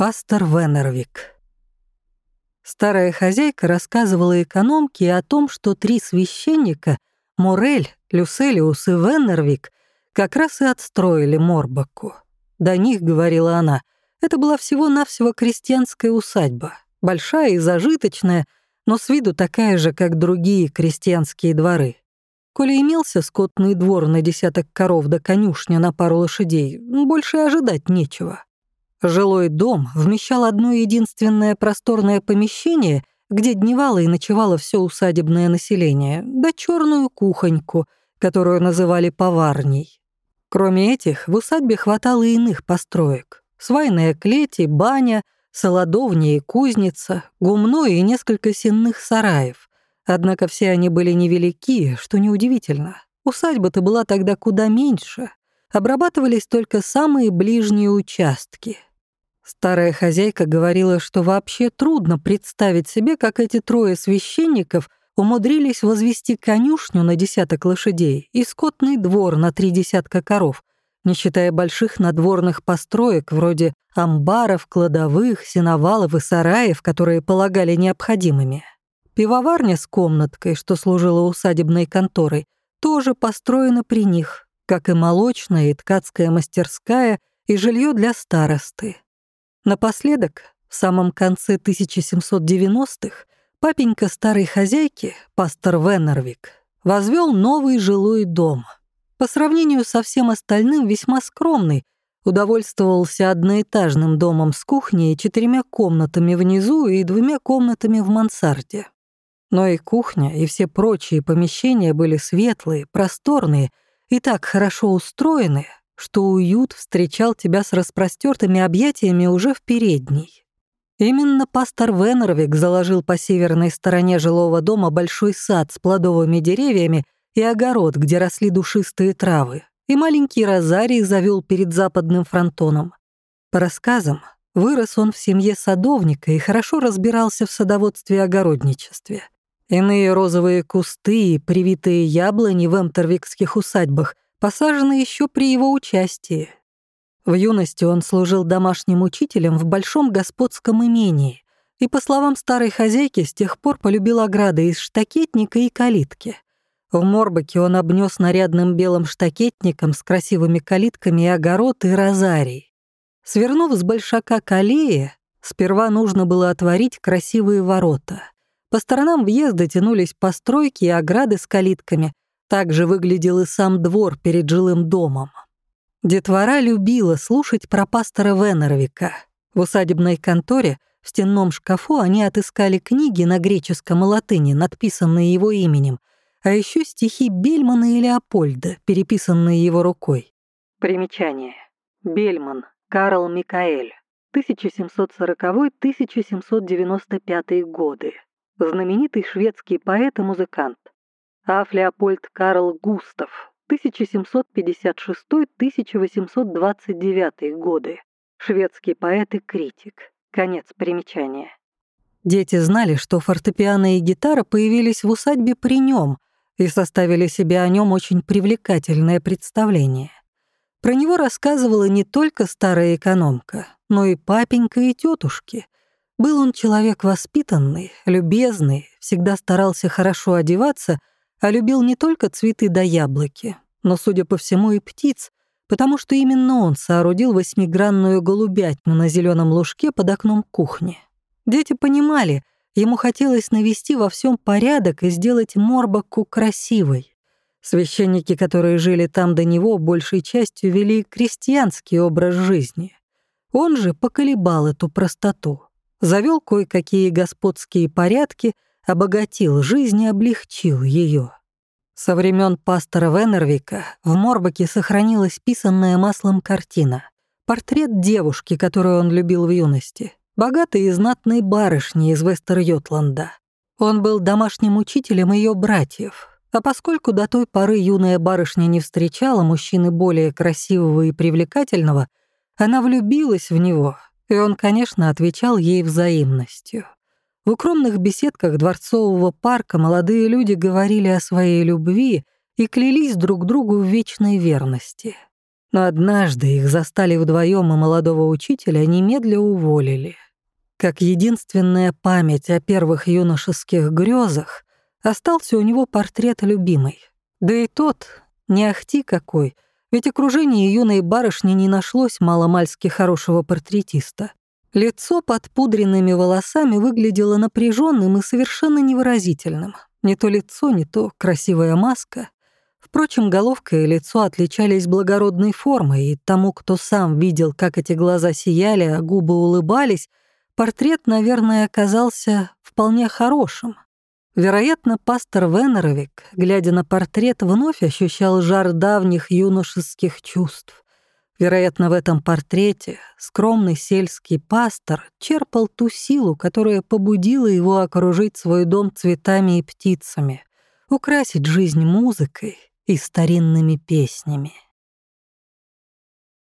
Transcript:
Пастор Венервик. Старая хозяйка рассказывала экономке о том, что три священника — Морель, Люселиус и Венервик — как раз и отстроили Морбаку. До них, говорила она, это была всего-навсего крестьянская усадьба, большая и зажиточная, но с виду такая же, как другие крестьянские дворы. Коли имелся скотный двор на десяток коров да конюшня на пару лошадей, больше ожидать нечего. Жилой дом вмещал одно единственное просторное помещение, где дневало и ночевало все усадебное население, да черную кухоньку, которую называли поварней. Кроме этих, в усадьбе хватало и иных построек. Свайная клеть и баня, солодовня и кузница, гумно и несколько сенных сараев. Однако все они были невелики, что неудивительно. Усадьба-то была тогда куда меньше. Обрабатывались только самые ближние участки — Старая хозяйка говорила, что вообще трудно представить себе, как эти трое священников умудрились возвести конюшню на десяток лошадей и скотный двор на три десятка коров, не считая больших надворных построек вроде амбаров, кладовых, сеновалов и сараев, которые полагали необходимыми. Пивоварня с комнаткой, что служила усадебной конторой, тоже построена при них, как и молочная и ткацкая мастерская и жилье для старосты. Напоследок, в самом конце 1790-х, папенька старой хозяйки, пастор Веннервик, возвел новый жилой дом. По сравнению со всем остальным весьма скромный, удовольствовался одноэтажным домом с кухней четырьмя комнатами внизу и двумя комнатами в мансарде. Но и кухня, и все прочие помещения были светлые, просторные и так хорошо устроены, что уют встречал тебя с распростертыми объятиями уже в передней. Именно пастор Венервик заложил по северной стороне жилого дома большой сад с плодовыми деревьями и огород, где росли душистые травы, и маленький розарий завел перед западным фронтоном. По рассказам, вырос он в семье садовника и хорошо разбирался в садоводстве и огородничестве. Иные розовые кусты и привитые яблони в эмтервикских усадьбах посажены еще при его участии. В юности он служил домашним учителем в большом господском имении и, по словам старой хозяйки, с тех пор полюбил ограды из штакетника и калитки. В Морбаке он обнес нарядным белым штакетником с красивыми калитками и огород и розарий. Свернув с большака к аллее, сперва нужно было отворить красивые ворота. По сторонам въезда тянулись постройки и ограды с калитками, также выглядел и сам двор перед жилым домом. Детвора любила слушать про пастора Венеровика. В усадебной конторе в стенном шкафу они отыскали книги на греческом и латыни, надписанные его именем, а еще стихи Бельмана и Леопольда, переписанные его рукой. Примечание. Бельман, Карл Микаэль, 1740-1795 годы. Знаменитый шведский поэт и музыкант. Граф Леопольд Карл Густав, 1756-1829 годы. Шведский поэт и критик. Конец примечания. Дети знали, что фортепиано и гитара появились в усадьбе при нем и составили себе о нем очень привлекательное представление. Про него рассказывала не только старая экономка, но и папенька и тетушки. Был он человек воспитанный, любезный, всегда старался хорошо одеваться — а любил не только цветы да яблоки, но, судя по всему, и птиц, потому что именно он соорудил восьмигранную голубятню на зеленом лужке под окном кухни. Дети понимали, ему хотелось навести во всем порядок и сделать Морбаку красивой. Священники, которые жили там до него, большей частью вели крестьянский образ жизни. Он же поколебал эту простоту, завел кое-какие господские порядки — обогатил жизнь и облегчил ее. Со времен пастора Венервика в Морбаке сохранилась писанная маслом картина. Портрет девушки, которую он любил в юности. Богатой и знатной барышни из Вестер-Йотланда. Он был домашним учителем ее братьев. А поскольку до той поры юная барышня не встречала мужчины более красивого и привлекательного, она влюбилась в него, и он, конечно, отвечал ей взаимностью. В укромных беседках дворцового парка молодые люди говорили о своей любви и клялись друг другу в вечной верности. Но однажды их застали вдвоем и молодого учителя немедля уволили. Как единственная память о первых юношеских грезах остался у него портрет любимой. Да и тот, не ахти какой, ведь окружение юной барышни не нашлось маломальски хорошего портретиста. Лицо под пудренными волосами выглядело напряженным и совершенно невыразительным. Не то лицо, не то красивая маска. Впрочем, головка и лицо отличались благородной формой, и тому, кто сам видел, как эти глаза сияли, а губы улыбались, портрет, наверное, оказался вполне хорошим. Вероятно, пастор Венеровик, глядя на портрет, вновь ощущал жар давних юношеских чувств. Вероятно, в этом портрете скромный сельский пастор черпал ту силу, которая побудила его окружить свой дом цветами и птицами, украсить жизнь музыкой и старинными песнями.